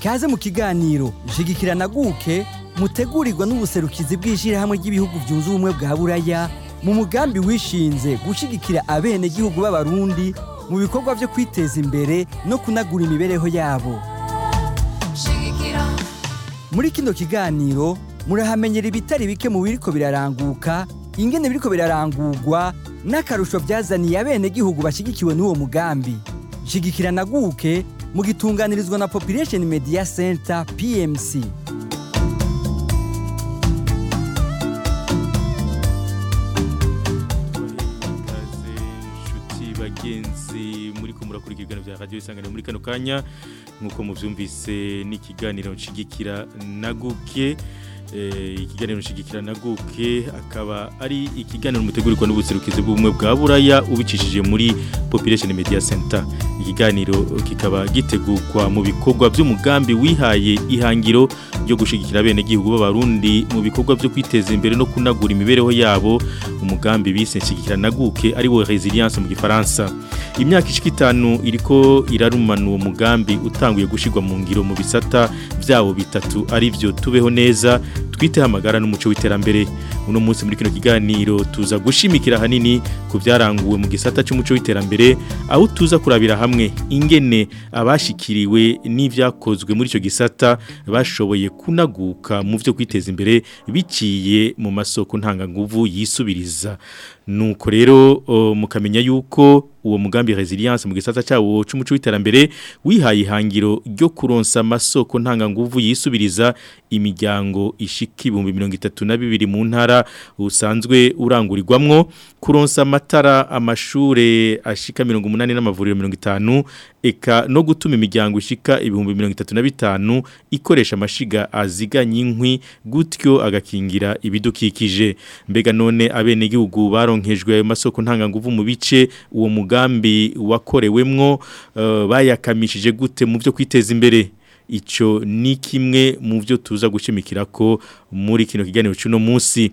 ikaze mu kiganiro jigikira naguke mutegurirwa n'ubuserukizi bw'ishyirahamwe ry'ibihugu byunze ubumwe bwa buraya mu mugambi wishinze gushyigikira abenegihugu b'abarundi mu bikorwa byo kwiteza imbere no kunagura imibereho yabo muri kino kiganiro murahamenyera ibitari bike mu biriko biraranguka ingene biriko birarangurwa n'akarusho byazaniye abenegihugu bashyigikiwe n'uwo mugambi shyigikira naguke mu gitunganirizwa na population media center pmc bagenzi muri ko murakora ikiganiro bya radiyo isanganiro muri kano kanya nk'uko mubyumvise n'ikiganiro nshigikira na guke Eh, ikiganiro mushyigikira na guke akaba ari ikiganiro mutegurirwa n'ubuserukizi bw'ubumwe bwa buraya ubicishije muri population media center ikiganiro kikaba gitegurwa mu bikorwa by'umugambi wihaye ihangiro ryo gushyigikira bene gihugu b'abarundi mu bikorwa byo kwiteza imbere no kunagura imibereho yabo umugambi bise nshyigikira guke ari wo resilience mu gifaransa imyaka ishika itanu iriko irarumana uwo mugambi utanguye gushyirwa mu ngiro mu bisata byabo bitatu ari byo tubeho neza twiteho amagara n'umuco w'iterambere uno munsi muri kino kiganiro tuza gushimikira ahanini ku byaranguwe mu gisata cy'umuco w'iterambere aho tuza kurabira hamwe ingene abashyikiriwe n'ibyakozwe muri icyo gisata bashoboye kunaguka mu byo kwiteza imbere biciye mu masoko ntanganguvu yisubiriza nuko rero mukamenya yuko uwo mugambi resilience mu gisata cyawo cy'umuco w'iterambere wihaye ihangiro ryo kuronsa amasoko ntanganguvu yisubiriza imiryango ishi k'ibihumbi mirongo itatu na bibiri mu ntara usanzwe urangurirwamwo kuronsa amatara amashure ashika mirongo umunani n'amavuriro mirongo itanu eka no gutuma imiryango ishika ibihumbi mirongo itatu na bitanu ikoresha amashiga aziganye inkwi gutyo agakingira ibidukikije mbega none abenegihugu baronkejwe ayo masoko ntanganguvu mu bice uwo mugambi wakorewemwo eh, bayakamishije gute mu byo kwiteza imbere icyo ni kimwe mu byo tuza gushimikira ko muri kino kiganiro cy'uno munsi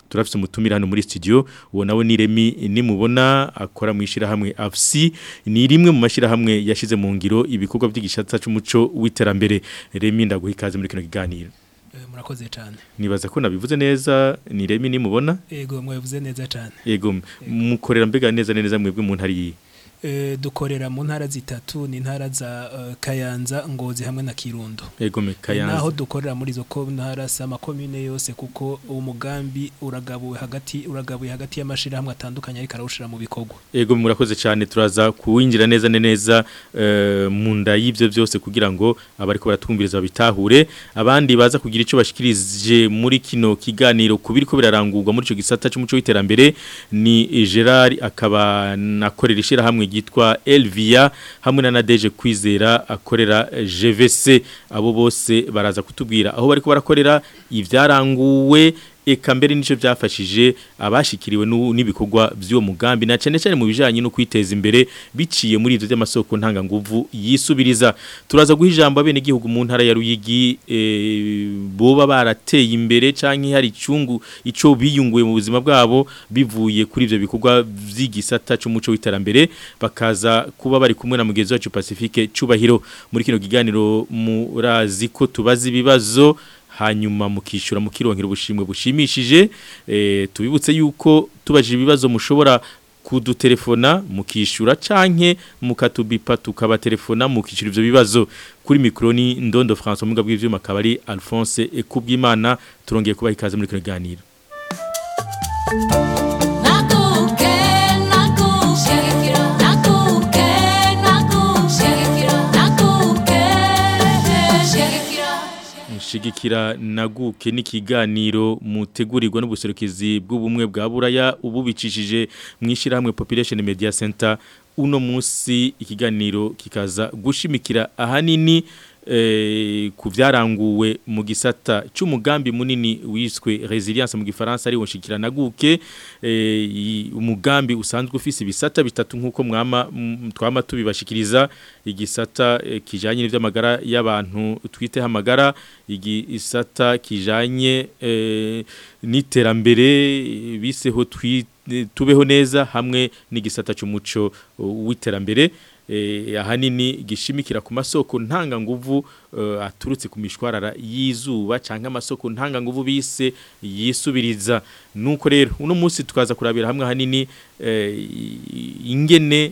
turafite umutumira hano muri studio uwo nawe ni Remi nimubona akora mu ishirahamwe AFC ni rimwe mu mashirahamwe yashize mu ngiro ibikorwa by'igishatsa cy'umuco w'iterambere Remi ndaguha ikaze muri kino kiganiro eh, murakoze cyane nibaza ko nabivuze neza ni Remi nimubona yego mwabivuze neza cyane yego mukorera mbega neza neza mwebwe mu ntari Eh, dukorera mu ntara zitatu ni intara za eh, kayanza ngozi hamwe na kirundo naho dukorera muri izo ntara si amakomine yose kuko umugambi uragabuwe hagati uragabuye hagati y'amashyirahamwe atandukanye ariko arawushyira mu bikorwa yego murakoze cyane turaza kuwinjira neza na neza eh, mu nda y'ibyo byose kugira ngo abariko baratwumviriza bitahure abandi baza kugira icyo bashikirije muri kino kiganiro kubiri ko birarangurwa muri ico gisata cy'umuco w'iterambere ni Gerard akaba nakorera ishira ryitwa Elvia hamwe na Nadeje kwizera akorera GVC abo bose baraza kutubwira aho bariko barakorera ivyaranguwe eka nicyo byafashije abashikiriwe n'ibikorwa by'uwo mugambi na cyane cyane mu bijanye no kwiteza imbere biciye muri ibyo by'amasoko ntanganguvu yisubiriza turaza guha ijambo abenegihugu mu ntara ya ruyigi e, boba barateye imbere cyangwa hari icyungu icyo biyunguye mu buzima bwabo bivuye kuri ibyo bikorwa by'igisata cy'umuco w'iterambere bakaza kuba bari kumwe na mugenzi wacu pacifique cyubahiro muri kino kiganiro murazi ko tubaza ibibazo hanyuma mukishyura mukironkera ubushimwe bushimishije eh, tubibutse yuko tubaje ibibazo mushobora kudutelefona mukishyura canke mukatubipa telefona mukishyura ivyo bibazo kuri mikro ni Ndondo François Mugabe bw'ivyuma kabari Alphonse Ekubwimana turongeye kubaha ikaze muri kiganiro gushyigikira naguke n'ikiganiro mutegurirwa n'ubuserukizi bw'ubumwe bwa buraya ubu mu ishyirahamwe population media center uno munsi ikiganiro kikaza gushimikira ahanini Eh, ku byaranguwe mu gisata cy'umugambi munini wiswe resilience mu gifaransa ariwo nshikiranaguke eh, umugambi usanzwe ufise ibisata bitatu nk'uko mwama twama tubibashikiriza igisata eh, kijanye n'iby'amagara y'abantu twiteho amagara igisata kijanye n'iterambere biseho tubeho neza hamwe n'igisata cy'umuco w'iterambere Eh, ahanini gishimikira ku masoko ntanganguvu eh, aturutse ku mishwarara y'izuba cyangwa amasoko ntanganguvu bise yisubiriza nuko rero uno munsi tukaza kurabira hamwe ahanini eh, ingene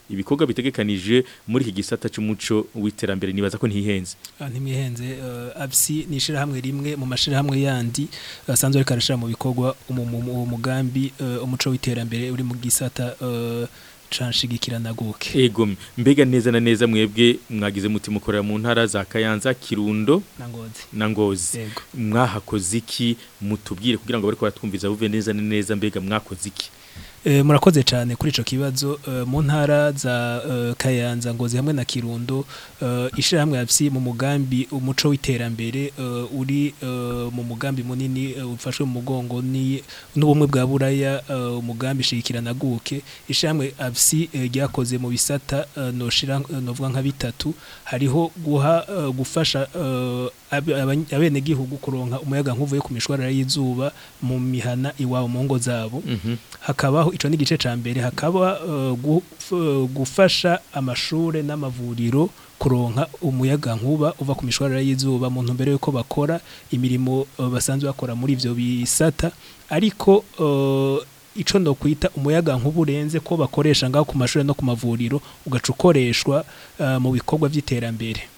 ibikorwa bitegekanije muri iki gisata cy'umuco w'iterambere nibaza ko ntihenze ah, ntimihenze eh, abisi ni ishyirahamwe rimwe mu mashyirahamwe yandi asanzwe ariko arashyira mu bikorwa umugambi eh, umuco w'iterambere uri mu gisata canshigikira naguke ego mbega neza na neza mwebwe mwagize muti mukora mu ntara za Kayanza Kirundo nangozi nangozi mwahakoze iki mutubwire kugira ngo bari ko batwumviza buve neza neza mbega mwakoze iki Eh, murakoze cyane kuri icyo kibazo eh, mu ntara za eh, kayanza ngozi hamwe na kirundo ishyirahamwe hasi mu mugambi umuco w'iterambere uri mu mugambi munini ufashwe mu mugongo n'ubumwe bwa buraya umugambi shikirana guke ishyirahamwe hasi ryakoze mu bisata novuga nka bitatu hariho guha gufasha abenegihugu kuronka umuyaga nk'uvuye ku mishwarara y'izuba mu mihana iwabo mu ngo zabo mhm. hakabaho icyo n'igice cya mbere hakaba eh, eh, gufasha amashuri n'amavuriro kuronka umuyaga nkuba uva ku mishwarara y'izuba mu ntumbero y'uko bakora imirimo eh, basanzwe bakora muri ibyo bisata ariko icyo no kwita umuyaga nk'uburenze ko bakoresha ngaho ku mashuri no ku mavuriro ugaca ukoreshwa mu bikorwa by'iterambere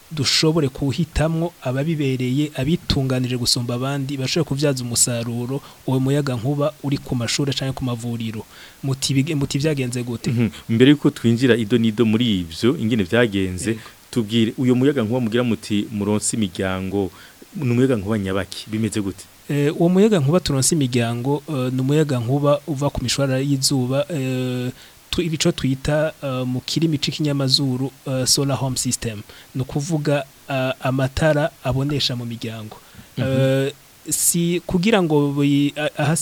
dushobore kuhitamo ababibereye abitunganije gusumba abandi bashobora kubyaza umusaruro uwo muyaga nkuba uri ku mashuri cyangwa ku mavuriro muti byagenze gute mhm. mbere yuko twinjira ido n'ido muri ibyo ingene byagenze tubwire uyu muyaga nkuba mugira muti muronse imiryango ni umuyaga nkuba nyabaki bimeze gute eh, uwo muyaga nkuba turonse imiryango eh, ni umuyaga nkuba uva ku mishwara y'izuba eh, ibico twita eh, mu kirimi cy'ikinyamazuru eh, solar home system ni ukuvuga eh, amatara abonesha mu miryango mhm. si kugira ngo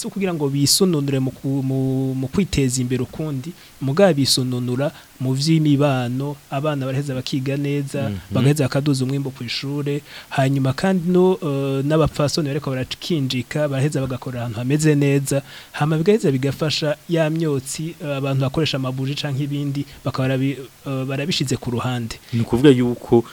kugira ngo bisununure mu kwiteza imbere ukundi mugabo bisononura mu by'imibano abana baraheza bakiga neza mhm. bagaheza bakaduza umwimbo ku ishuri hanyuma kandi no eh, n'abapfasoni bariko barakinjika baraheza bagakora ahantu hameze neza hama bigaheza bigafasha ya myotsi eh, abantu bakoresha amabuji cyangwa ibindi bakaba eh, barabishyize ku ruhande ni ukuvuga yuko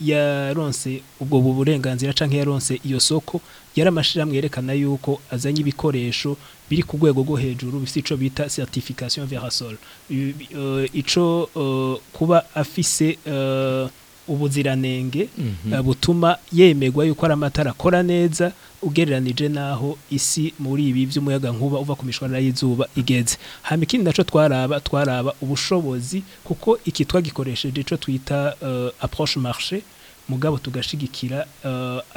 yaronse ubwo burenganzira cyangwa yaronse iyo soko yari amashyirahamwe yerekana yuko azanye ibikoresho biri ku rwego rwo hejuru bifite icyo bita certification verasol icyo kuba afise ubuziranenge mhm. eh, butuma yemerwa yuko ari amatara akora neza ugereranije n'aho isi muri ibi by'umuyaga nkuba uva ku mishwarara y'izuba igeze hano ikindi nacyo twaraba twaraba ubushobozi kuko iki twagikoresheje icyo twita eh, approche marche mugabo tugashigikira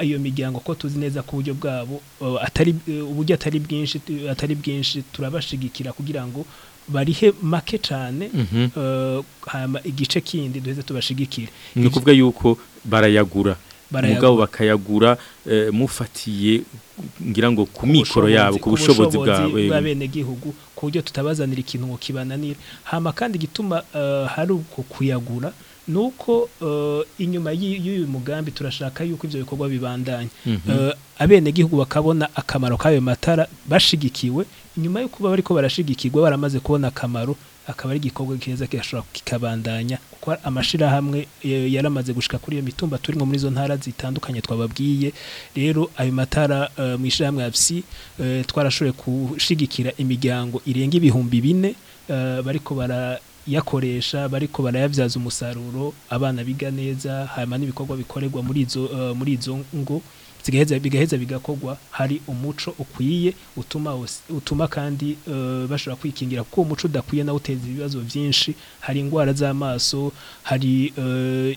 iyo eh, miryango ko tuzi neza ko uburyo bwabo atari uburyo atari bwinshi atari bwinshi turabashigikira kugira ngo barihe make cyane mhm. eh, hama igice kindi duheze tubashigikire ni ukuvuga yuko barayagura umugabo bakayagura eh, mufatiye ngira ngo ku mikoro yabo ku bushobozi bw'abenegihugu ku buryo tutabazanira ikintu ngo kibananire hama kandi gituma eh, hari uko kuyagura nuko eh, inyuma y'uyu mugambi turashaka yuko ibyo bikorwa bibandanye mhm. eh, abenegihugu bakabona akamaro k'ayo matara bashigikiwe inyuma yo kuba bariko barashigikirwa baramaze kubona akamaro akaba ari igikorwa keza kishobora kikabandanya kuko amashyirahamwe yaramaze gushika kuri iyo mitumba turimo muri izo ntara zitandukanye twababwiye rero ayo matara eh, mu ishyirahamwe abisi twarashoboye gushigikira imiryango irenga ibihumbi bine bariko yakoresha bariko barayabyaza umusaruro abana biga neza hanyuma n'ibikorwa bikorerwa muri izo eh, muri izo ngo zigaheza bigaheza bigakorwa hari umuco ukwiye utuma utuma kandi eh, bashobora kwikingira kuko umuco udakwiye nawo uteza ibibazo byinshi hari indwara z'amaso hari eh,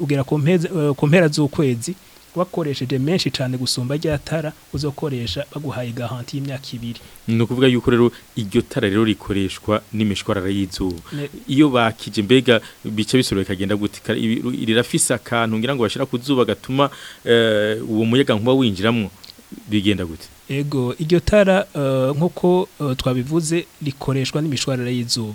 ugera eh, ku mpera z'ukwezi wakoresheje menshi cyane gusumba rya tara uzokoresha baguhaye garanti y'imyaka ibiri ni ukuvuga yuko rero iryo tara rero rikoreshwa n'imishwarara y'izuba iyo bakije mbega bice bisoro bikagenda gutika rirafise akantu ngira ngo bashyira ku zuba gatuma eh, uwo muyaga nkuba winjiramo bigenda gute ego iryo tara eh, nk'uko eh, twabivuze rikoreshwa n'imishwarara y'izuba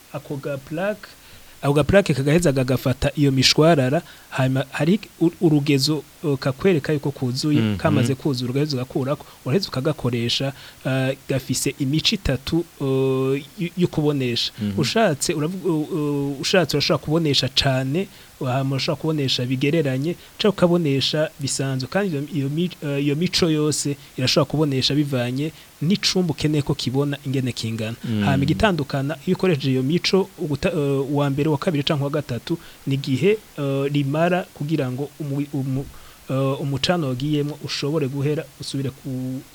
ako gaplake ako gapurake kagaheza kagafata iyo mishwarara hari urugezo uh, kakwereka yuko kuzuye mm-hmm. kamaze kuzuye urugezo gakurako uraheza ukagakoresha uh, gafise imico itatu uh, yo kubonesha mm-hmm. ushatse urashobora kubonesha cyane mushobora kubonesha bigereranye cyangwa ukabonesha bisanzwe kandi eh, iyo mico yose irashobora kubonesha bivanye n'icumbi ukeneye ko kibona ingene kingana mm. hanyuma igitandukana iyo ukoresheje iyo mico eh, uwa mbere wa kabiri cyangwa uwa gatatu ni igihe eh, rimara kugira ngo umucana wagiyemo ushobore guhera usubire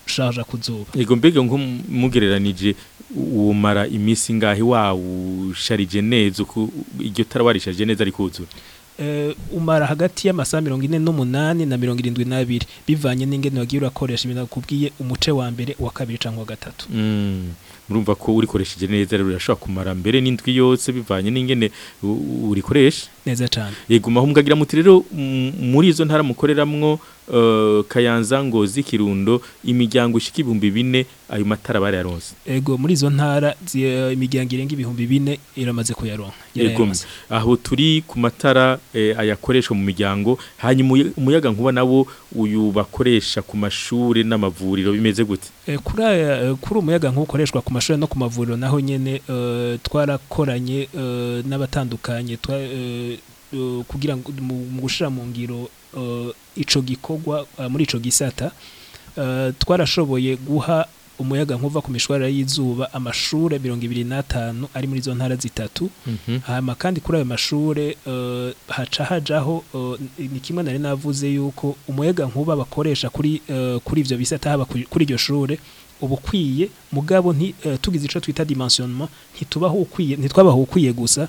gushaja ku zuba yego mbega nk'umugereranije umara iminsi ngaho iwawusharije neza uko iryo tara warisharije neza rikuzura Eh, umara hagati y'amasaha mirongo ine n'umunani na mirongo irindwi n'abiri bivanye n'ingene wagiye urakoresha ibintu bakubwiye umuce wa mbere uwa kabiri cyangwa uwa gatatu mm. murumva ko urikoresheje neza rero urashobora kumara mbere n'indwi yose bivanye n'ingene urikoresha neza cyane yego umaho muti rero muri izo ntara mukoreramwo Eh, kayanza ngozi kirundo imiryango ishika ibihumbi bine ayo matara bari barayaronse ego muri izo ntara eh, imiryango irenga ibihumbi bine iramaze kuyaronka aho turi ku matara eh, ayakoresha mu miryango hanyuma umuyaga nkuba nabo uyu bakoresha ku mashuri n'amavuriro bimeze gute kuri umuyaga nk'ukoreshwa ku mashuri no ku mavuriro naho nyine twarakoranye n'abatandukanye Uh, kugira ngo mu gushira mu ngiro uh, ico gikogwa uh, muri icyo gisata twarashoboye guha umuyaga nkuva ku mishwarira y'izuba amashuri mirongo ibiri n'atanu ari muri izo ntara zitatu mhm. hama kandi kuri ayo mashuri haca hajaho ni kimwe nari navuze yuko umuyaga nkuba bakoresha kuri kuri ibyo bisata haba kuri iryo shure ubukwiye mugabo tugize icyo twita dimensionnement ntitubaho ukwiye ntitwabaho ukwiye gusa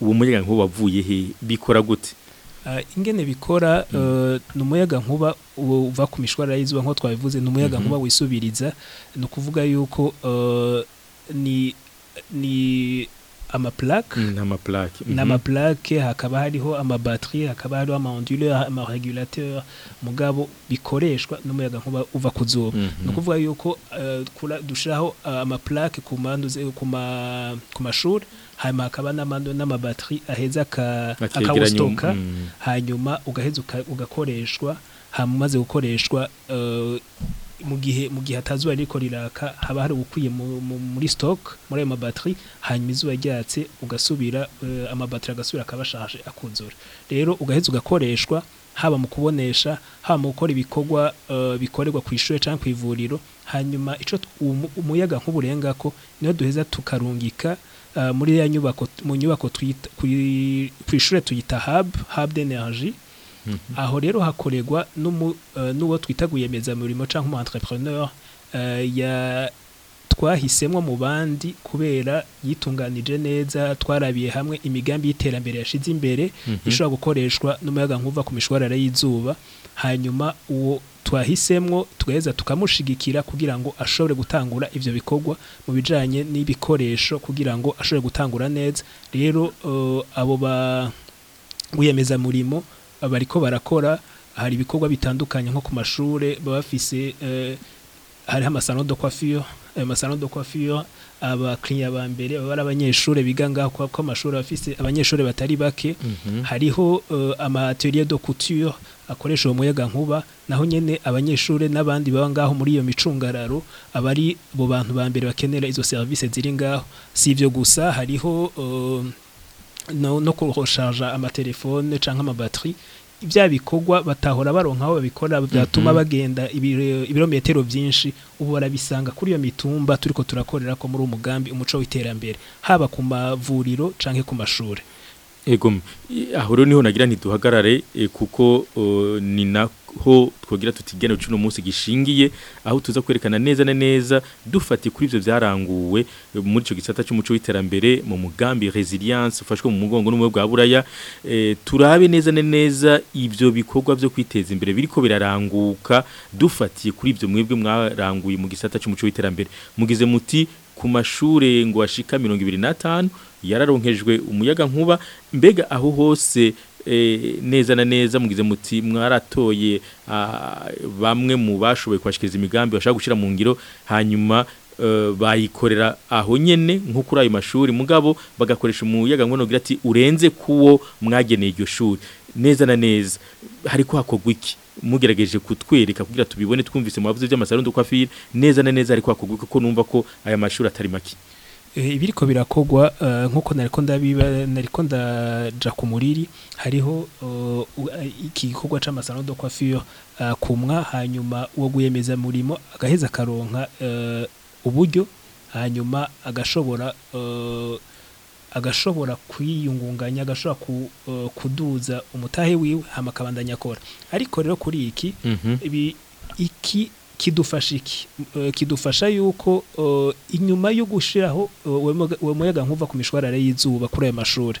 uwo muyaga nkuba wavuye he bikora gute Eh, ingene bikora mm. eh, ni umuyaga nkuba uva ku mishwarara y'izuba nk'uko twabivuze ni umuyaga mm-hmm. nkuba wisubiriza ni ukuvuga yuko eh, ni ni amaplaque n'amaplaque mm, n'amaplaque mm-hmm. hakaba hariho amabatterie hakaba hariho amanduleur amaregulateur mugabo bikoreshwa n'umuyaga nkuba uva ku mm-hmm. no kuvuga yuko eh, dushiraho eh, amaplaque ku mando ze ku mashuri hanyuma hakaba n'amabatterie aheza akawustoka mm. hanyuma ugaheza ugakoreshwa hanyuma gukoreshwa eh, mu gihe mu gihe atazuba riko riraka haba hari ubukwiye muri stock muri ayo mabatiri hanyuma izuba ryatse ugasubira eh, amabatiri agasubira akabashaje akunzura rero ugaheza ugakoreshwa haba mu kubonesha haba mu gukora ibikorwa eh, bikorerwa ku ishuri cyangwa ku ivuriro hanyuma icyo um, umuyaga nk'uburenga ko niyo duheza tukarungika eh, muri ya nyubako mu nyubako ku ishuri tuyita hub hub energy Mhm. aho rero hakoregwa eh, n'uwo twita rwiyemezamirimo cyangwa umu entrepreneur eh, twahisemo mu bandi kubera yitunganije neza twarabiye hamwe imigambi y'iterambere yashize imbere mhm. ishobora gukoreshwa n'umuyaga nkuva ku mishwarara y'izuba hanyuma uwo twahisemo tweza tukamushigikira kugira ngo ashobore gutangura ibyo bikorwa mu bijyanye n'ibikoresho kugira ngo ashobore gutangura neza rero eh, abo ba rwiyemezamirimo bariko barakora hari ibikorwa bitandukanye nko ku mashuri baba bafise eh, hariho amasano do coiffure ayo eh, masano do coiffure abakiriya ba mbere baba ari abanyeshure biga ngaho kuko amashuri afise abanyeshuri batari bake mhm. hariho eh, amatelier de couture akoresha uwo muyaga nkuba naho nyene abanyeshuri n'abandi baba ngaho muri iyo micungararo abari bo bantu ba mbere bakenera izo serivisi ziri ngaho si ivyo gusa hariho uh, no kuroshaja amatelefone cyangwa amabatiri ibya bikorwa batahora baronka aho babikora byatuma mhm. bagenda ibirometero byinshi ubu barabisanga kuri iyo mitumba turi ko turakorera ko muri umugambi umuco w'iterambere haba ku mavuriro cyangwa ku mashuri ego aho rero niho nagira ntiduhagarare eh, kuko oh, ni na ho twagira tutigane ucuno munsi gishingiye aho tuza kwerekana neza na neza dufati kuri ivyo byaranguwe muri ico gisata cy'umuco w'iterambere mu mugambi resilience ufashwe mu mugongo n'umwe bwa buraya e, turabe neza na neza ibyo bikorwa byo kwiteza imbere biriko biraranguka dufatiye kuri ivyo mwebwe mwaranguye mu gisata cy'umuco w'iterambere mugize muti ku mashure ngo ashika 25 yararonkejwe umuyaga nkuba mbega aho hose Eh, neza na neza mugize muti mwaratoye ah, bamwe mu bashoboye kwashikiriza imigambi bashaka gushyira mu ngiro hanyuma eh, bayikorera aho nyene nko kuri ayo mashuri mugabo bagakoresha umuyaga ngono gira ati urenze kuwo mwageneye iryo shuri neza na neza hariko hakogwa iki mugerageje kutwereka kugira tubibone twumvise mu bavuze by'amasarundo kwa neza na neza hariko hakogwa kuko numva ko aya mashuri atari make Eh, ibiriko birakogwa eh, nkuko nariko ndabiba nariko ndaja ku muriri hariho oh, eh, iki gikorwa c'amasanodo kwa fiyo kumwa hanyuma uwo guyemeza murimo agaheza akaronka uburyo hanyuma agashobora agashobora kwiyungunganya agashobora kuduza umutahe wiwe hama akabandanya akora ariko rero kuri iki mhm. iki kidufasha iki eh, kidufasha yuko eh, inyuma yo gushyiraho eh, uwo muyaga nkuva ku mishwarare y'izuba kuri ayo mashuri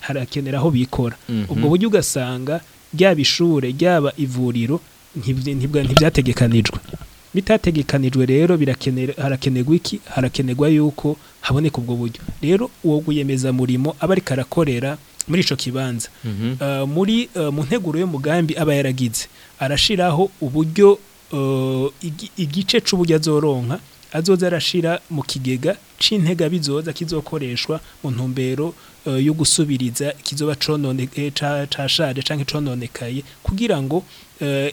harakeneraho bikora mhm. ubwo buryo ugasanga ryaba ishure ryaba ivuriro ntibyategekanijwe bitategekanijwe rero harakenerwa iki harakenerwa yuko haboneka ubwo buryo rero uwo rwiyemezamurimo aba ariko arakorera muri icyo kibanza mhm. eh, muri eh, mu nteguro y'umugambi aba yaragize arashiraho uburyo eh, igice cy'uburyo azoronka azoza arashira mu kigega cy'intega bizoza kizokoreshwa mu ntumbero yo gusubiriza ikizoba cashade cyangwa icononekaye kugira ngo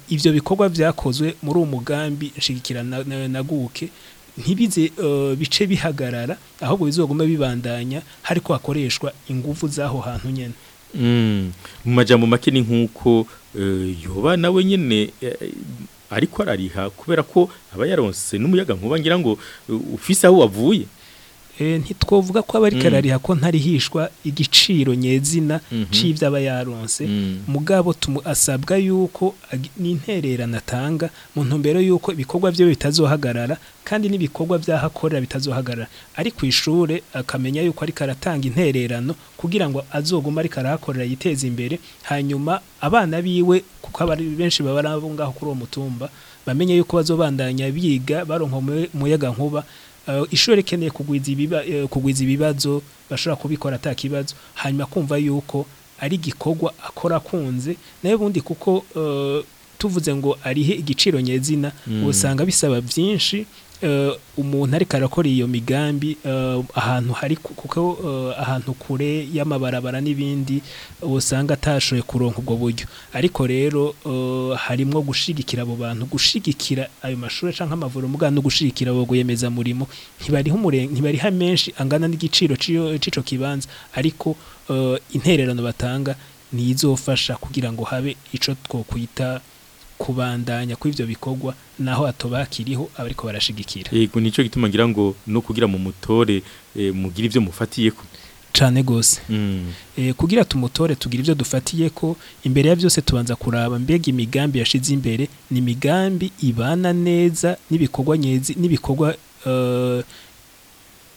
ibyo bikorwa byakozwe muri uwo mugambi nshigikirana naguke ntibize eh, bice bihagarara ahubwo bizoguma bibandanya ariko akoreshwa ingufu z'aho hantu nyine mm. mu majyambere make ni nk'uko eh, yoba nawe nyine eh, ariko arariha kubera ko aba yaronse n'umuyaga nkuba ngira ngo ufise aho wavuye Eh, ntitwovuga ko aba ari mm. karariha ko ntarihishwa igiciro nyezina mhm. cy'ibyo aba yaronse mm. mugabo asabwa yuko n'intererano atanga mu ntumbero y'uko ibikorwa bye bitazohagarara kandi n'ibikorwa by'ahakorera bitazohagarara ari ku ishuri akamenya yuko ariko aratanga intererano kugira ngo azoguma ariko arahakorera yiteze imbere hanyuma abana biwe kuko benshi baba ari abo ngaho kuri uwo mutumba bamenye yuko bazobandanya biga baronka umuyaga nkuba Eh, ishuri rikeneye eh, kugwiza ibibazo bashobora kubikora atakibazo hanyuma kumva yuko ari igikorwa akora akunze nawe ubundi kuko eh, tuvuze ngo arihe igiciro nyezina mm. usanga bisaba byinshi Eh, umuntu ariko arakora iyo migambi eh, ahantu hari kuko eh, ahantu kure y'amabarabara n'ibindi usanga atashoboye kuronka ubwo buryo ariko rero harimo gushigikira abo bantu gushigikira ayo mashuri cyangwa amavuriro muganga no gushigikira abo rwiyemezamurimo ntibariha menshi angana n'igiciro cy'icyo kibanza ariko intererano batanga ntizofasha kugira ngo habe icyo twakwita kubandanya kuri ibyo bikorwa naho atobakiriho abariko barashigikira yego nico gituma ngira ngo no kugira mu mutore e, mugira ivyo mufatiye ko cyane gose mm. e, kugira tumutore tugira ivyo dufatiye ko imbere ya byose tubanza kuraba mbega imigambi yashize imbere ni migambi ibana neza n'ibikorwa nyezi n'ibikorwa e,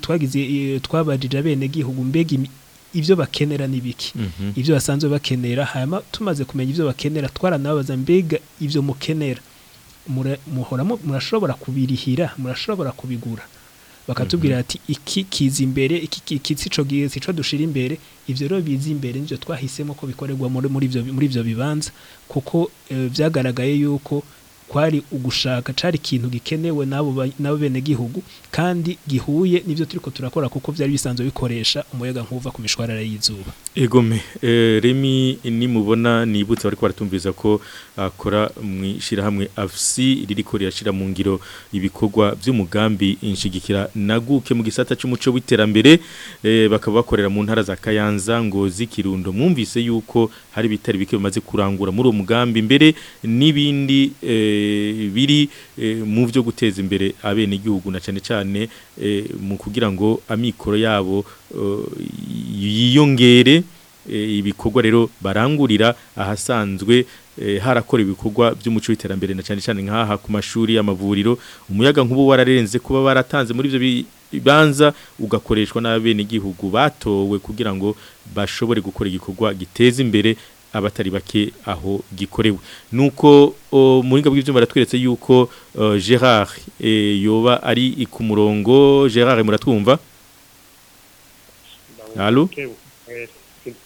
twagize bene gihugu mbega ibyo bakenera n'ibiki mhm. ibyo basanzwe bakenera hanyuma tumaze kumenya ibyo bakenera twaranababaza mbega ibyo mukenera murashobora kubirihira murashobora kubigura bakatubwira mhm. ati iki kizi imbere iki kitsi ico gihe sico dushira imbere ibyo rero biza imbere nivyo twahisemo ko bikorerwa muri muri ivyo bibanza kuko byagaragaye eh, yuko kwari ugushaka cari ikintu gikenewe nabo nabo bene gihugu kandi gihuye nibyo turiko turakora kuko byari bisanzwe bikoresha umuyaga nkuva ku mishwarara y'izuba egome eh, remi ni mubona nibutse bariko baratumviza ko akora ah, mwishira hamwe afsi ririko rirashira mu ngiro ibikorwa by'umugambi inshigikira naguke mu gisata cy'umuco w'iterambere e, bakaba bakorera mu ntara za Kayanza Ngozi Kirundo mwumvise yuko hari bitari bike bimaze kurangura muri uwo mugambi mbere nibindi eh, Eh, biri eh, mu byo guteza imbere abenegihugu na cyane cyane eh, mu kugira ngo amikoro yabo yiyongere ibikorwa rero barangurira ahasanzwe harakora ibikorwa by'umuco w'iterambere na cyane cyane nk'aha ku mashuri yamavuriro umuyaga nk'ubu wararenze kuba baratanze muri ibyo bibanza ugakoreshwa n'abenegihugu batowe kugira ngo bashobore gukora igikorwa giteza imbere abatari bake aho gikorewe nuko muringa bw'ibyuma baratweretse yuko Gerard e, yoba ari ku murongo Gerard muratwumva Allô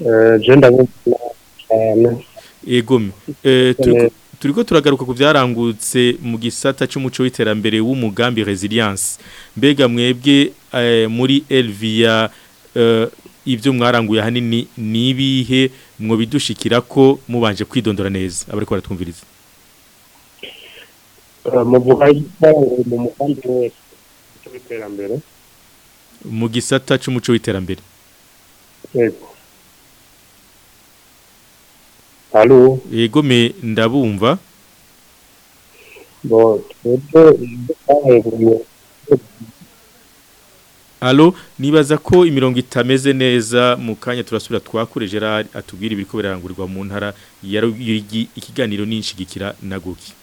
Eh je ndabona Ego eh turiko turagaruka ku byarangutse mu gisata cy'umuco w'iterambere w'umugambi resilience mbega mwebwe eh, muri Elvia eh, ibyo mwaranguye ahanini nibihe mwo bidushikira ko mubanje kwidondora neza abariko baratwumviriza eh, mu buhayi mu mugambi w'iterambere mu gisata cy'umuco w'iterambere yego Halo. Yegome ndabumva. Bo, Halo, nibaza ko imirongo itameze neza mu kanya turasubira twakoreje Gerard atubwira ibiriko birarangurirwa mu ntara ya ikiganiro n'inshigikira naguki.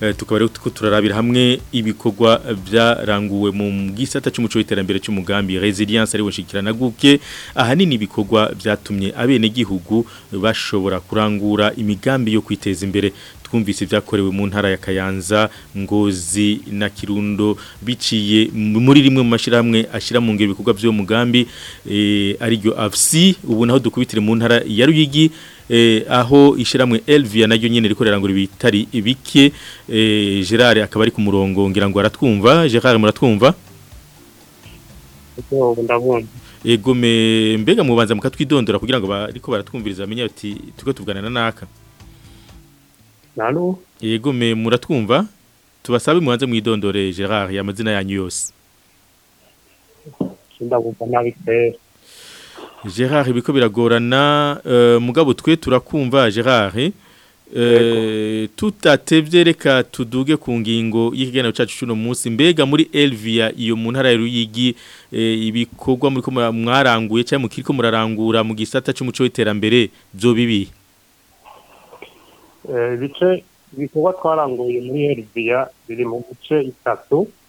eh, tukaba rero hamwe ibikorwa byaranguwe mu gisata cy'umuco w'iterambere cy'umugambi resilience ariwe nshikira naguke ahanini ibikorwa byatumye abenegihugu bashobora kurangura imigambi yo kwiteza imbere twumvise byakorewe mu ntara ya Kayanza Ngozi na Kirundo biciye muri rimwe mu mashiramwe ashira mu ngiro ibikorwa byo mugambi e, ari ryo AFC ubu naho dukubitire mu ntara ya Ruyigi eh, aho ishiramwe Elvia naryo nyene rikorera ngo bitari ibike eh, Gerard akaba ari ku murongo ngira ngo aratwumva Gerard muratwumva Ego me mbega mubanza mukatwidondora kugira ngo bariko baratwumviriza bamenye ati tuko tuvugana na naka nalo yego me muratwumva tubasabe muhanze mwidondore Gerard amazina ya yose ndabumva nabi pe Gerard biko biragorana euh, mugabo twe turakumva Gerard euh, tutatebye reka tuduge ku ngingo y'ikiganiro cyacu cy'uno munsi mbega muri elvia iyo mu ntara ya ruyigi eh, ibikorwa muri ko mwaranguye cyangwa mu kiriko murarangura mu gisata cy'umuco w'iterambere byo bibi Eh, ibice ibikorwa twaranguye muri heriviya biri mu bice bitatu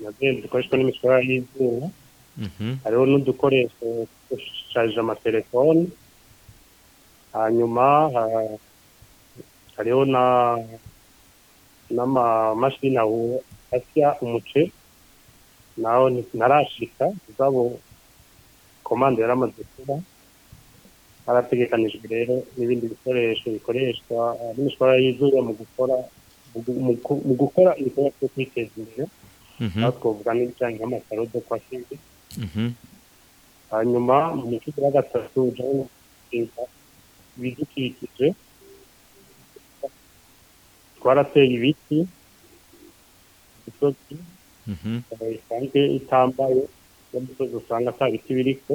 nabyo dukoreshwa n'imishwara y'izuba hariho n'udukoresho dusharije amatelefoni hanyuma hariho n'amamashini asya umuceri naho ntarashika zabo komande yaramaze kuba harategekanijwe rero n'ibindi bikoresho bikoreshwa n'imishwara y'izuba mu gukora mu gukora ibikorwa byo kwiteza imbere aho mm-hmm. twavuga n'ibijyanye n'amasaro byo kwa shenge mm-hmm. hanyuma mu mufuka wa gatatu ujyaho ibidukikije twarateye ibiti imisozi mm-hmm. isanzwe itambaye n'imisozi usanga nta biti biriko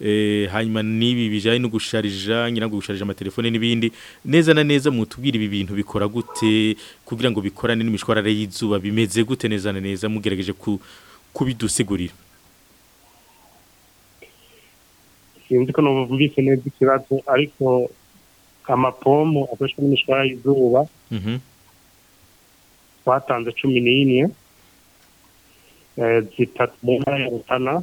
eh, hanyuma n'ibi bijyanye no gusharija ngira ngo gusharija amatelefone n'ibindi neza na neza mutubwira ibi bintu bikora gute kugira ngo bikorane n'imishwarare y'izuba bimeze gute neza na neza mugerageje kubidusigurira sinzi ko numvise neza ikibazo ariko amapomu afashwe n'imishwara y'izuba mhm. twatanze cumi n'imwe eh, zitatu mu ntara ya rutana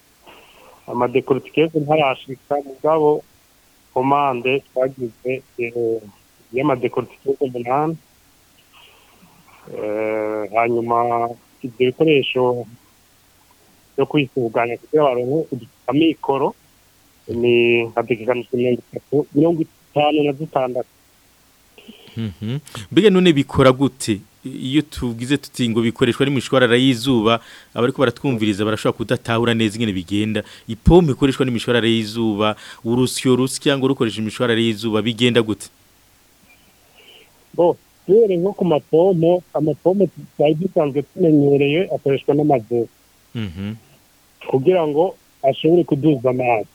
amadekorutikeze ntayashika mugabo komande twagize y'amadekorutikeze umunani hanyuma ibyo bikoresho byo kwisuganya kugira baronke amikoro ni nka mirongo itanu na dutandatu Mhm. mbega none bikora gute iyo tugize tuti ngo bikoreshwa n'imishwarara y'izuba abariko baratwumviriza barashobora kudatahura neza ingene bigenda ipompe ikoreshwa n'imishwarara y'izuba urusyo rusya ngo rukoresha imishwarara y'izuba bigenda gute bo dore nko ku mapompo amapompo twari dusanzwe tumenyereye akoreshwa n'amaguru mhm. kugira ngo ashobore kuduza amazi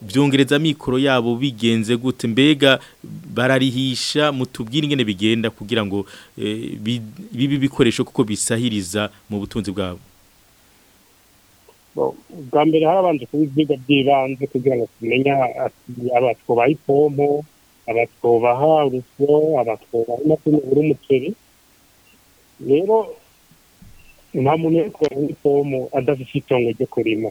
byongereza eh, amikoro yabo bigenze gute mbega bararihisha mutubwire ingene bigenda kugira ngo eh, bibi bikoresho kuko bisahiriza mu butunzi bwabo bwa mbere harabanje kuba ibyiga by'ibanze kugira ngo tumenye abatwobaha ipompo abatwobaha urusyo abatwobaha imashini umuceri rero nta muntu uri kubara ipompo adafite itongo ryo kurima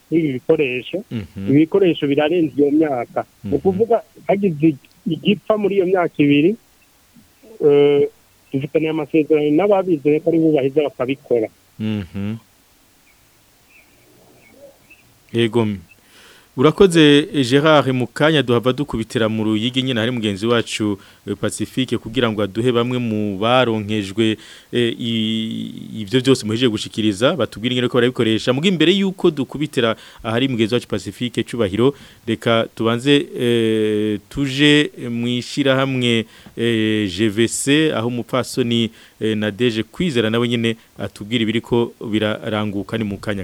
nk'ibi bikoresho mhm. ibi bikoresho birarenze iyo myaka mhm. ni ukuvuga hagize igipfa muri iyo myaka ibiri eh, dufitaniye amasezerano n'ababizeye ko ari bubaheza bakabikora yego urakoze eh, gerard mukanya duhava dukubitera mu ruyigi nyine hari mugenzi wacu eh, pacifique kugira ngo aduhe bamwe mu baronkejwe eh, ibyo byose muhejeje gushikiriza batubwire ingene ko barabikoresha muga imbere y'uko dukubitera ahari mugenzi wacu pacifique cyubahiro reka tubanze tuje mu hamwe gvc aho umupfasoni na deje kwizera nawe nyine atubwira ibiri ko biraranguka ni mu kanya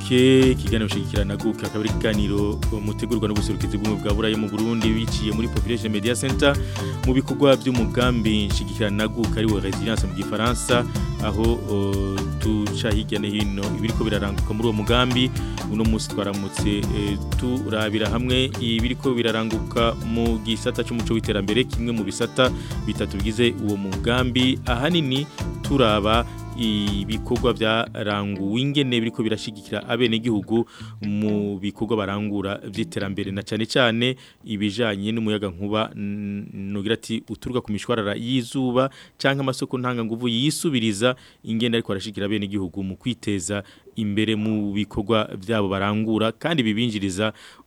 ikiganiro nishigikira naguke akabiri ikiganiro mutegurwa no guserukiza bumwe bwa buraye mu Burundi biciye muri Population Media Center mu bikorwa by'umugambi nshigikira naguke ari wa resilience mu gifaransa aho tuca hirya no hino ibiriko biraranguka muri uwo mugambi uno munsi twaramutse e, turabira hamwe ibiriko biraranguka mu gisata cy'umuco w'iterambere kimwe mu bisata bitatu bigize uwo mugambi ahanini turaba ibikorwa byaranguwe ingene biriko birashigikira abenegihugu mu bikorwa barangura by'iterambere na cyane cyane ibijanye n'umuyaga nkuba nugira ati uturuka ku mishwarara y'izuba canke amasoko ntanga nguvu yisubiriza ingene ariko arashikira abenegihugu mu kwiteza imbere mu bikorwa byabo barangura kandi bibinjiriza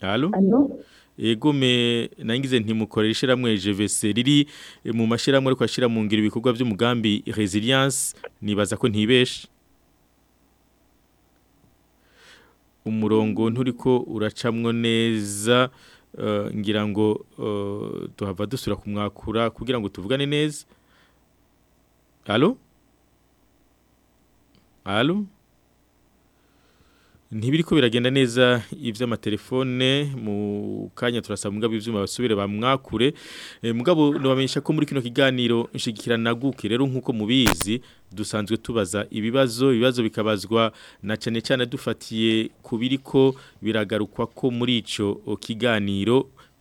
alo egume nangize ntimukore ishiramwe JVC riri eh, mu mashiramwe ariko ashira mu ngiro ibikorwa by'umugambi resilience nibaza ko ntibeshe umurongo nturiko uracamwo neza eh, ngira ngo uh, tuhava dusura kumwakura kugira ngo tuvugane neza Allo Allo ntibiri ko biragenda neza iby'amatelefone mu kanya turasaba mugabo ibyuma basubire bamwakure eh, mugabo nubamenyesha ko muri kino kiganiro nshigikirana naguke rero nk'uko mubizi dusanzwe tubaza ibibazo ibibazo bikabazwa na cyane cyane dufatiye ku ko biragarukwa ko muri icyo kiganiro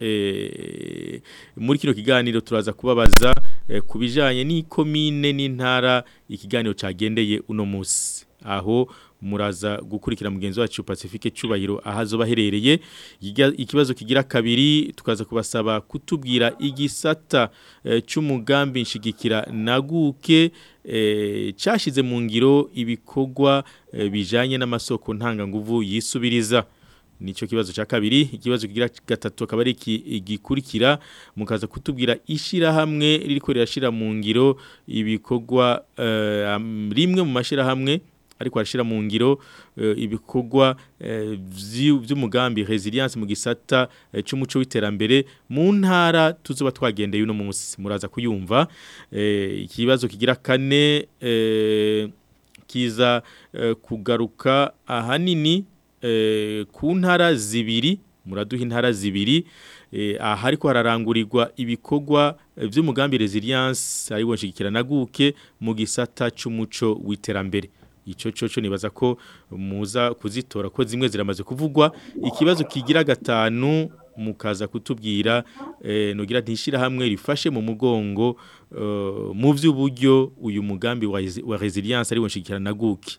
eh, muri kino kiganiro turaza kubabaza eh, ku bijyanye n'ikomine n'intara ikiganiro cyagendeye uno munsi aho muraza gukurikira mugenzi wacu Pacifique cyubahiro ahazo baherereye ikibazo kigira kabiri tukaza kubasaba kutubwira igisata e, cy'umugambi nshigikira naguke e, eh, cyashize mu ngiro ibikogwa e, eh, bijanye n'amasoko ntanganguvu yisubiriza nicyo kibazo cya kabiri ikibazo kigira gatatu akaba ari igikurikira mukaza kutubwira ishyirahamwe ririko rirashira mu ngiro ibikogwa uh, rimwe mu mashyirahamwe ariko arashira mu ngiro eh, ibikogwa by'umugambi eh, resilience mu gisata eh, cy'umuco w'iterambere mu ntara tuzuba twagendeye uno munsi muraza kuyumva ikibazo kigira kane kiza kugaruka ahanini ku ntara zibiri muraduha intara zibiri aha ariko hararangurirwa ibikorwa by'umugambi resilience ariwo nshigikira naguke mu gisata cy'umuco w'iterambere icyo cyo nibaza ko muza kuzitora ko zimwe ziramaze kuvugwa ikibazo kigira gatanu mukaza kutubwira eh, nugira ntishyira hamwe rifashe mu mugongo eh, mu by'uburyo uyu mugambi wa resiliyanse ari wenshyigikira na guke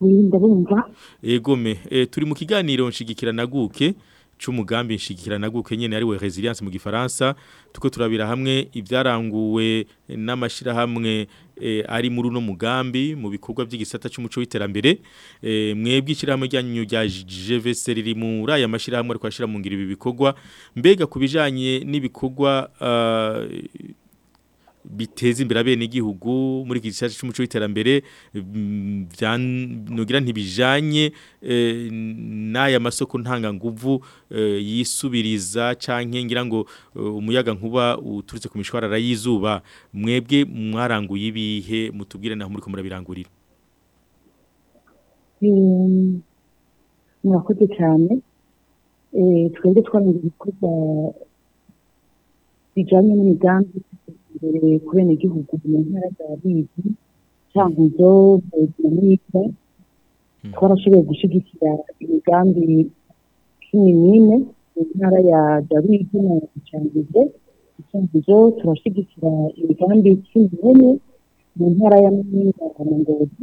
Ndabumva. Yego me, e, turi mu kiganiro nshigikirana guke cy'umugambi nshigikirana guke nyene ari we resilience mu gifaransa tuko turabira hamwe ibyaranguwe n'amashira hamwe e, eh, ari muri uno mugambi mu bikorwa by'igisata cy'umuco w'iterambere e, mwebwe ishyirahamwe ryanyu rya JVC riri muri aya mashira hamwe ari kwashira mu ngira ibi bikorwa mbega kubijanye n'ibikorwa uh, biteza imbere abene igihugu muri iki cy'umuco w'iterambere mm, nogira ntibijanye eh, n'aya masoko ntanganguvu eh, yisubiriza cyangwa ngira ngo eh, umuyaga nkuba uturutse ku mishwarara y'izuba mwebwe mwaranguye ibihe mutubwire naho muri ko murabirangurira hmm, murakoze cyane twebwe twamenye ibikorwa bijyanye n'imigambi imbere ku benegihugu mu ntara za Bizi Cankuzo na Muyika twarashoboye gushyigikira imigambi cumi n'ine mu ntara ya Dabigi na Cankuzo Cankuzo turashyigikira imigambi cumi n'enye mu ntara ya Muyika na Ngozi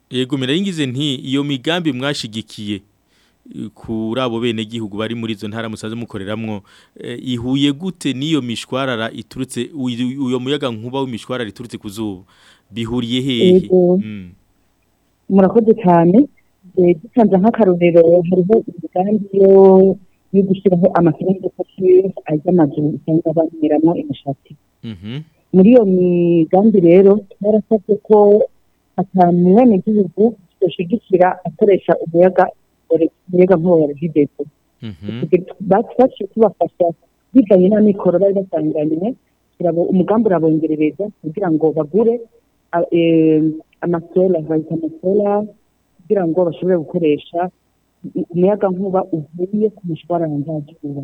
yego mirayigize nti iyo migambi mwashigikiye eh, kuri abo bene gihugu bari muri izo ntara musaze mukoreramwo eh, ihuye gute n'iyo mishwarara iturutse uyo muyaga nkuba w'imishwarara iturutse ku zuba bihuriye hehe mm. murakoze cyane eh, dutanze nk'akarorero hariho imigambi yo gushyiraho amafaranga y'amazu ay'amazu usanga banyweramo imishatsi mhm. muri iyo migambi rero twarasabye ko ahantu umwenegihugu yashyigikira akoresha umuyaga umuyaga nkuba wa videwo mhm. baciye tubafasha n'amikoro bari basanganywe umugambi urabongerereza kugira ngo bagure e, amasora bayita amasola kugira ngo bashobore gukoresha umuyaga nkuba uvuye ku mushwarara nzazuba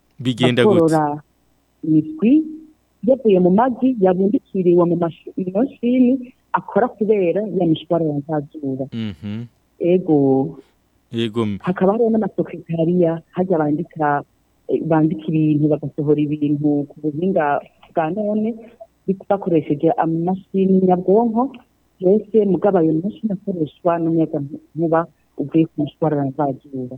bigenda gute imiswi yavuye mu magi yabundikiriwe mu mashini akora kubera ya mishwara ya nzazura mhm. ego hakaba hariho n'amasekretariya hajya bandika eh, bandika ibintu bagasohora ibintu ku buhinga bwa none bakoresheje amamashini nyabwonko mbese mugabo ayo mashini akoreshwa n'umuyagankuba uvuye ku mishwara ya nzazura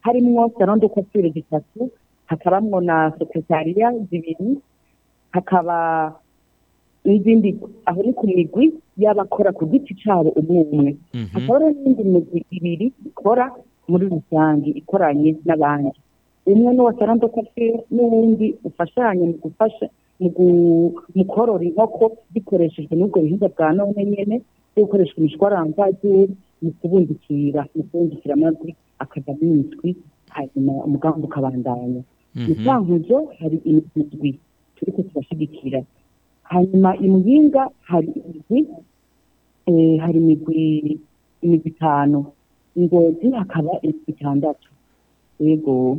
harimo sarondo kwasire zitatu hakabamwo na sekretariya zibiri hakaba n'izindi aho ni ku migwi y'abakora ku giti cyabo umwe umwe mhm. hakaba n'indi migwi ibiri ikora muri rusange ikoranye n'abandi umwe n'uwasarando kafe n'uwundi ufashanya mu gufasha mu korora inkoko bikoreshejwe n'ubwo buhinga bwa none nyine byo gukoresha imishwarambazi mu kubundikira mu kubundikira amajwi akajya mu mitwi hanyuma umugambi ukabandanya mhm. mu cyankuzo hari imigwi turi kutubashyigikira hanyuma i muhinga hari imigwi eh, hari imigwi itanu ingozi hakaba imigwi itandatu yego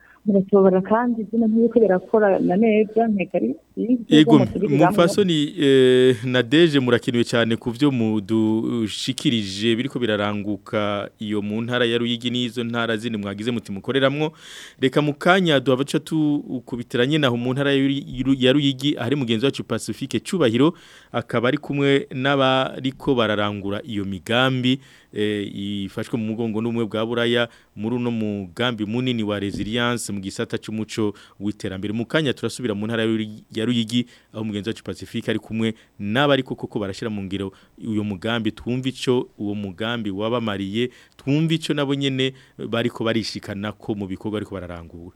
birashobora kandi izina nk'uko birakora na neza ntega ego mupfasoni eh, na deje murakenewe cyane ku byo mudushikirije biriko biraranguka iyo mu ntara ya ruyigi n'izo ntara zindi mwagize muti mukoreramwo reka mukanya kanya tu kubiteranye naho mu ntara ya ruyigi ari mugenzi wacu pacifique cyubahiro akaba ari kumwe n'abariko bararangura iyo migambi eh, ifashwe mu mugongo n'umwe bwa buraya muri no mugambi munini wa resilience mu gisata cy'umuco w'iterambere mukanya turasubira mu ntara ya Ruyigi aho mugenzi wacu Pacifique ari kumwe n'abari koko ko barashira mu ngiro uyo mugambi twumva ico uwo mugambi wabamariye twumva ico nabo nyene bariko barishikana ko mu bikorwa ariko bararangura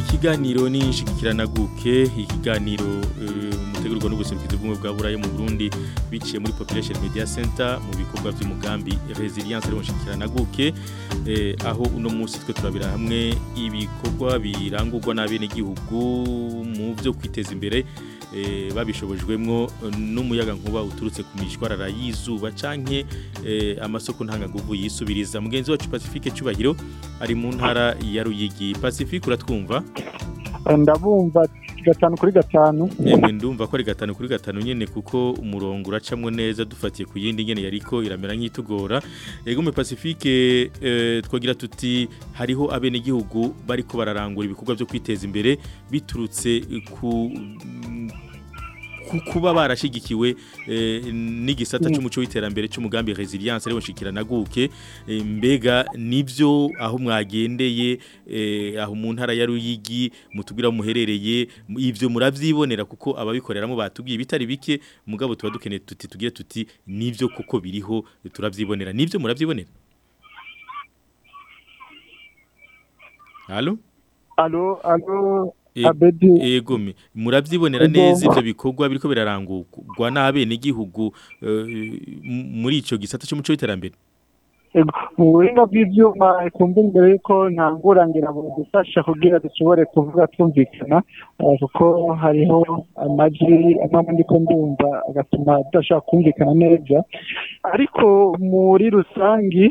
ikiganiro ni guke ikiganiro eh, umutegurwa n'ubusemukizi bw'umwe bwa burayi mu Burundi biciye muri Population Media Center mu bikorwa by'umugambi Resilience ari inshikiranaguke eh, aho uno munsi twe turabira hamwe ibikorwa birangurwa n'abene gihugu mu byo kwiteza imbere Eh, babishobojwemo eh, n'umuyaga nkuba uturutse ku mishwarara y'izuba canke eh, amasoko ntangaguvu yisubiriza mugenzi wacu Pacifique cyubahiro ari mu ntara ya Ruyigi Pacifique uratwumva ndabumva gatanu kuri gatanu yemwe ndumva ko ari gatanu kuri gatanu nyene kuko umurongo uracamwe neza dufatiye ku yindi nyene yariko iramera nk'itugora ego mu Pacifique twagira tuti hariho abene gihugu bariko bararangura ibikorwa byo kwiteza imbere biturutse ku kuba barashyigikiwe eh, n'igisata mm. cy'umuco w'iterambere cy'umugambi resilience rero nshikiranaguke eh, mbega nibyo aho mwagendeye eh, aho mu ntara ya Ruyigi mutubwira muherereye ivyo muravyibonera kuko ababikoreramo batubwiye bitari bike mugabo tuba dukeneye tuti tugire tuti nibyo kuko biriho turavyibonera nibyo muravyibonera Allo Allo allo yego murabyibonera neza ibyo bikorwa biriko birarangurwa n'abene igihugu eh, muri ico gisata cy'umuco w'iterambere mubuhinga bw'ibyuma kumva imbere yuko ntangurangira budufasha kugira dushobore kuvuga twumvikana eh, kuko hariho amajwi amwe ndiko ndumva agatuma adashaka kumvikana neza ariko muri rusange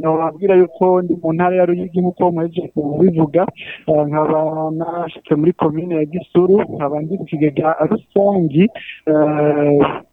nababwira yuko ndi mu ntara ya ruyigi nk'uko muhejeje kubivuga eh, nkaba nashitse muri komine ya gisuru nkaba ndi ku kigega rusangi eh,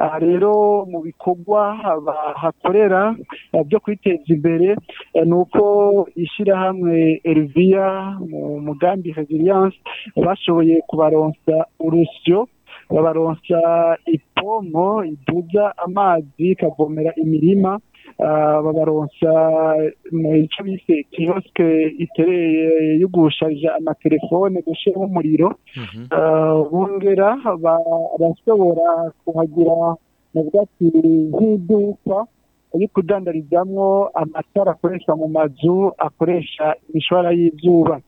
uh, rero mu bikorwa bahakorera byo kwiteza imbere ni uko ishyirahamwe eriviya mu mugambi resiliyanse bashoboye kubaronsa urusyo babaronsa ipompo iduza amazi ikavomera imirima ah, babaronsa icyo bise kiyosike itereye yugushaje gushariza amatelefone gushyiramo umuriro mhm. ah, bongera barashobora kuhagira mu bwatsi nk'iduka ari kudandarizamwo amatara akoreshwa mu mazu akoresha imishwara y'izuba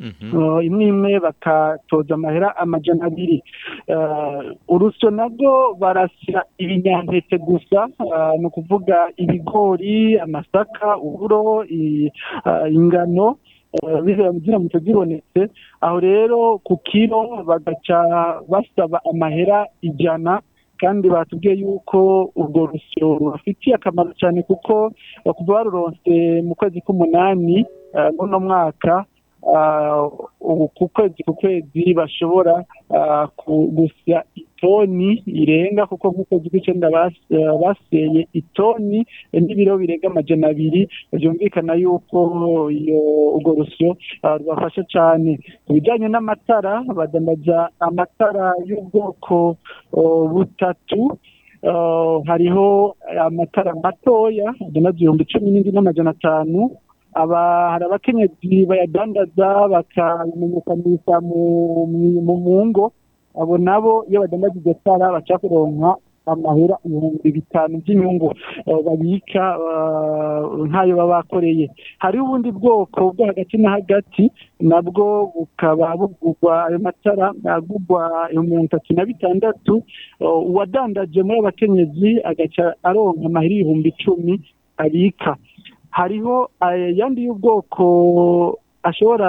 Mm-hmm. Uh, imwe imwe bakatoza amahera amajana abiri uh, urusyo nabwo barasya ibinyampeke gusa uh, ni ukuvuga ibigori amasaka uburo ingano ziramutse zibonetse aho rero ku kiro bagaca basaba amahera ijana kandi batubwiye yuko urwo rusyo rubafitiye akamaro cyane kuko bakuva baruronse mu kwezi k'umunani muri mwaka Ah, ubu ah, ku kwezi ku kwezi bashobora gusa itoni irenga kuko nk'ukwezi kw'icyenda ah, baseye itoni n'ibiro birenga amajana abiri byumvikana yuko urwo rusyo rwafashe cyane ku bijyanye n'amatara badandaza amatara y'ubwoko oh, butatu oh, hariho amatara matoya adandaza ibihumbi cumi nindi n'amajana atanu hari abakenyezi bayadandaza bakamenyekanisha mu ngo abo nabo iyo badandaza iryo tara baca kuronka amahera ibihumbi bitanu by'inyungu eh, babika eh, ntayo baba bakoreye hariho ubundi bwoko bwo hagati na hagati nabwo bukaba bugurwa ayo matara agurwa mirongo itatu na bitandatu eh, uwadandaje muri abakenyezi agaca aronka amahera ibihumbi icumi abika hariho ayandi eh, y'ubwoko ashobora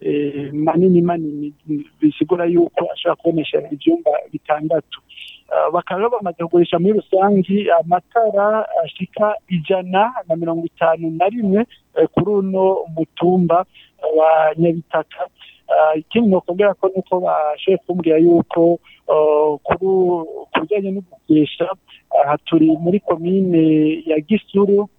e, manini manini bisigura yuko ashobora kubonesha ibyumba bitandatu bakaba bamaze kugurisha muri rusange amatara ashika ijana na mirongo itanu na rimwe e, kuri uno mutumba wa nyabitaka ikindi eh, nakubwira ko nuko bashoboye kumubwira yuko eh, ku bijyanye no gukoresha aha eh, turi muri komine ya gisuru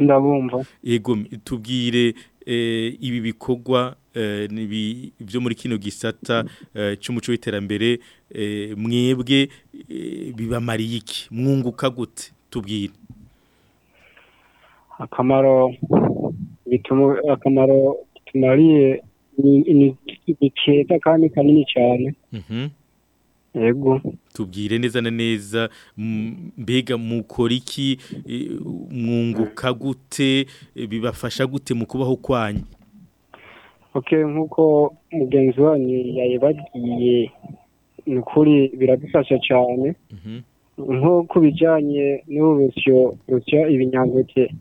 ndabumva egume tubwire eh, ibi bikorwa Eh, nibi byo muri kino gisata eh, cy'umuco w'iterambere eh, mwebwe bibamariye iki mwunguka gute tubwire akamaro akamaro tumariye ni keza kandi kanini cyane mhm. yego tubwire neza na neza mbega mukora iki mwunguka gute bibafasha gute mu kubaho kwanyu oke nk'uko mugenzi wanyu yayibabwiye ni ukuri biradufasha cyane mm-hmm. nko ku bijyanye n'urusyo rusya ibinyampeke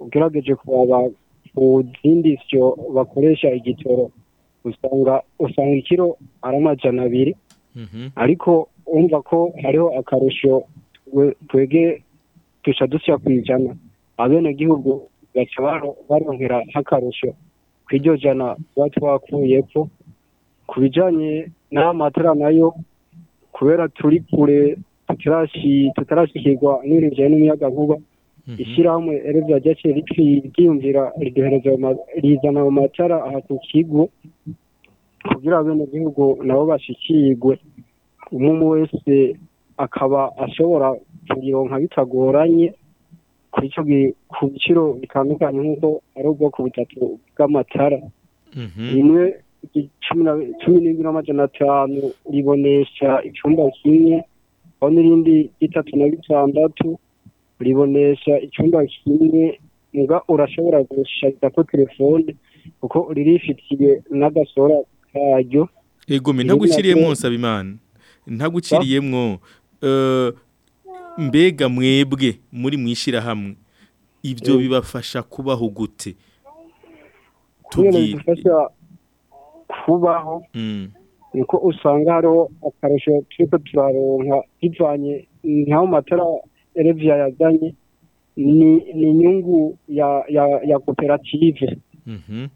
ugerageje kuraba ku zindi bakoresha igitoro usanga usanga ikiro ari amajana abiri mm-hmm. ariko wumva ko hariho akarusho twege dusya ku ijana abenegihugu baca baronkera nk'akarusho ku iryo jana tuba twakuye ko ku bijyanye n'amatara nayo kubera turi kure tutarashyikirwa n'ibintu n’umuyaga n'umuyagankuba mhm. ishyirahamwe erebya ryaciye ryiyumvira rizana mu matara aha ku kigo kugira bene gihugu nabo bashikirwe umwe wese akaba ashobora kuyironka bitagoranye kuri icyo gihe ku biciro bitandukanye nk'uko ari ubwoko butatu bw'amatara mhm. rimwe cumi n'ibiri n'amajana atanu ribonesha icyumba kimwe aho n'irindi itatu na bitandatu ribonesha icyumba kimwe muga urashobora gushaka ko telefone kuko ririfitiye n'agasora karyo igumi ntagukiriyemwo nsabimana ntagukiriyemwo mbega mwebwe muri mwishyirahamwe ibyo mm. bibafasha kubaho gute kubaho mm. niko usanga hariho akarusho turi turaronka bivanye nk'aho matara ereviya yazanye ni inyungu ya koperative mhm.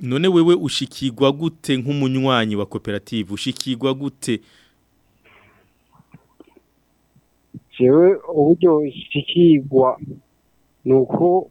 none wewe ushikigwa gute nk'umunywanyi wa koperative ushikigwa gute jewe uburyo ishikirwa ni uko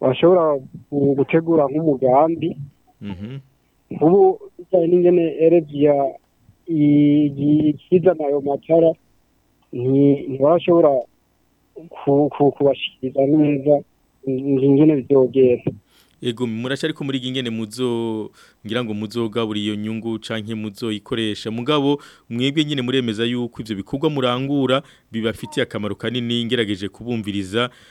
bashobora gutegura nk'umugambi mm-hmm. ubu bijyanye n'ingene ereviya ikizana ayo matara ntibashobora kubashikiriza neza ingene byogera ego muracari ko muri ingene muzo ngira ngo muzogabura iyo nyungu canke muzoyikoresha mugabo mwebwe nyine muremeza yuko ivyo bikorwa murangura bibafitiye akamaro kanini ngerageje kubumviriza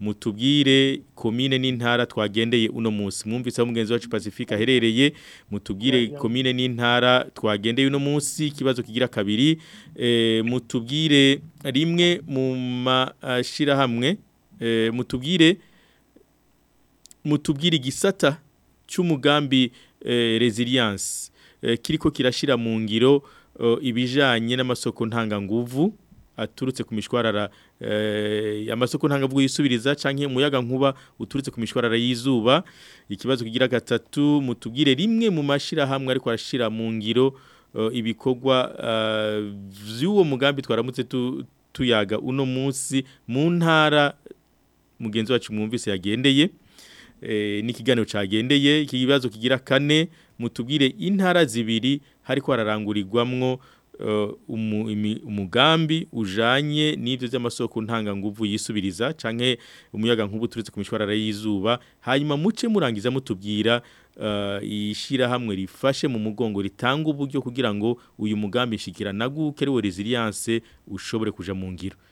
mutubwire komine n'intara twa twagendeye uno munsi mwumvise mugenzi wacu Pacifique aherereye mutubwire komine n'intara twagendeye uno munsi ikibazo kigira kabiri e, mutubwire rimwe mu mashirahamwe e, mutubwire mutubwire igisata cy'umugambi e, resilience e, kiriko kirashira mu ngiro oh, ibijanye n'amasoko ntanganguvu aturutse ku mishwarara Eh, amasoko ntangavuga yisubiriza canke umuyaga nkuba uturutse ku mishwarara y'izuba ikibazo kigira gatatu mutubwire rimwe mu mashyirahamwe ariko ashira mu ngiro eh, ibikorwa eh, vy’uwo mugambi twaramutse tuyaga uno munsi mu ntara mugenzi wacu mwumvise yagendeye ni ikiganiro cyagendeye iki kibazo kigira kane mutubwire intara zibiri ariko hararangurirwamwo Uh, umugambi ujanye n'ibyo by'amasoko ntanganguvu yisubiriza canke umuyaga nkubu turetse ku mishwarara y'izuba hanyuma muce murangiza mutubwira uh, ishyirahamwe rifashe mu mugongo ritanga uburyo kugira ngo uyu mugambi nshikira naguke riwo resilience ushobore kuja mu ngiro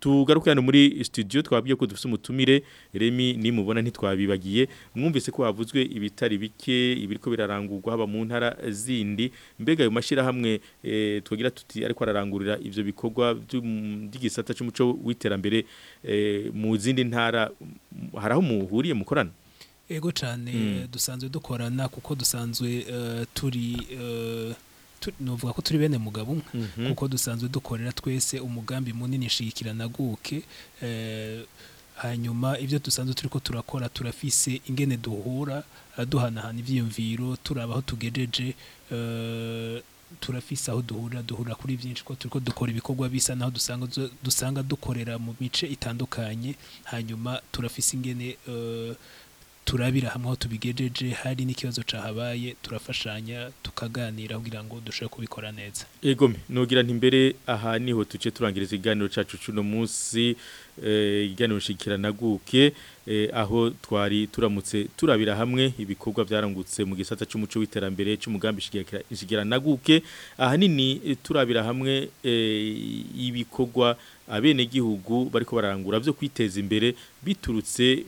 tugaruke hano muri studio twabwiye ko dufite umutumire Remi nimubona ntitwabibagiye mwumvise ko havuzwe ibitari bike ibiriko birarangurwa haba mu ntara zindi mbega ayo mashira hamwe e, eh, twagira tuti ariko ararangurira ivyo bikorwa by'igisata cy'umuco witerambere e, mu zindi ntara haraho muhuriye mukorana ego cyane mm. dusanzwe dukorana kuko dusanzwe uh, turi uh, novuga ko turi bene mugabo umwe mhm. kuko dusanzwe dukorera twese umugambi munini naguke eh, hanyuma ibyo dusanzwe turi ko turakora turafise ingene duhura duhanahana ibyiyumviro turabaho aho tugejeje eh, turafise aho duhurira duhurira kuri byinshi ko turi ko dukora ibikorwa bisa naho dusanga dusanga dukorera mu mice itandukanye hanyuma turafise ingene eh, turabira hamwe aho tubigejeje hari n'ikibazo cyahabaye turafashanya tukaganira kugira ngo dushobore kubikora neza yego nugira ntimbere aha niho tuce turangiriza ikiganiro cyacu cy'uno munsi Eh, ijyanye naguke eh, aho twari turamutse turabira hamwe ibikorwa byarangutse mu gisata cy'umuco w'iterambere cy'umugambi naguke ahanini eh, turabira hamwe ibikorwa abenegihugu bariko barangura byo kwiteza imbere biturutse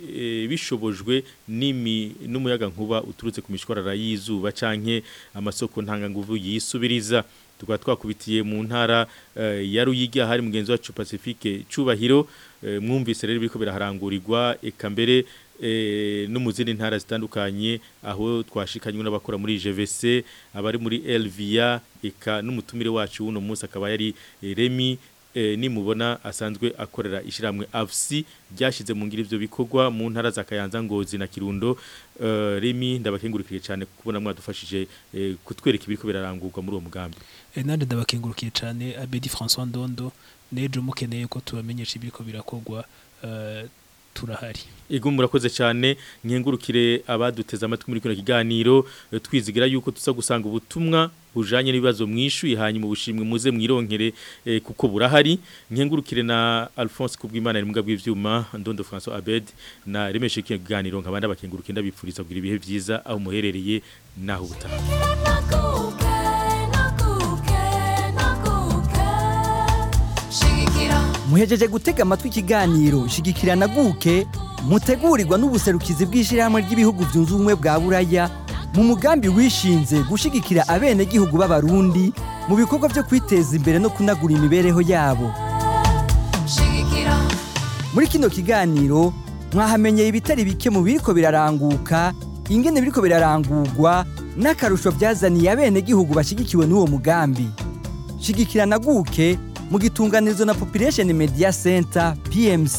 bishobojwe nimi n'umuyaga nkuba uturutse ku mishwarara y'izuba canke amasoko ntanga nguvu yisubiriza tukaba twakubitiye mu ntara eh, ya Ruyigi hari mugenzi wacu Pacifique cyubahiro eh, mwumvise rero biko biraharangurirwa eka mbere eh, no mu ntara zitandukanye aho twashikanywe n'abakora muri GVC abari muri LVA eka n'umutumire wacu uno munsi akaba yari Remi Eh, nimubona asanzwe akorera ishyirahamwe avusi ryashyize mu ngiri ibyo bikorwa mu ntara za kayanza ngozi na kirundo eh, rimi ndabakengurukiriye cyane kubona mwadufashije eh, kutwereka ibiri kubera muri uwo mugambi nanjye ndabakengurukiye cyane abedi francois ndondo n'ejo mukeneye ko tubamenyesha ibiri birakorwa turahari ego murakoze cyane nkengurukire abaduteze amatwi muri kino kiganiro twizigira yuko tuza gusanga ubutumwa bujanye n'ibibazo mwishuye hanyuma ubushimwe muze mwirongere eh, kuko burahari nkengurukire na Alphonse kubw'Imana ari muga bw'ivyuma Ndondo François Abed na remeshe kiganiro nkabanda bakengurukire ndabipfuriza kugira ibihe vyiza aho muherereye naho muhejeje gutega amatwi ikiganiro shigikira na guke mutegurirwa n'ubuserukizi bw'ishyirahamwe ry'ibihugu byunze ubumwe bwa buraya mu mugambi wishinze gushyigikira abenegihugu b'abarundi mu bikorwa byo kwiteza imbere no kunagura imibereho yabo muri kino kiganiro mwahamenyeye ibitari bike mu biriko biraranguka ingene biriko birarangurwa n'akarusho byazaniye abenegihugu bashyigikiwe n'uwo mugambi shigikirana naguke mu gitunganizo na population media center pmc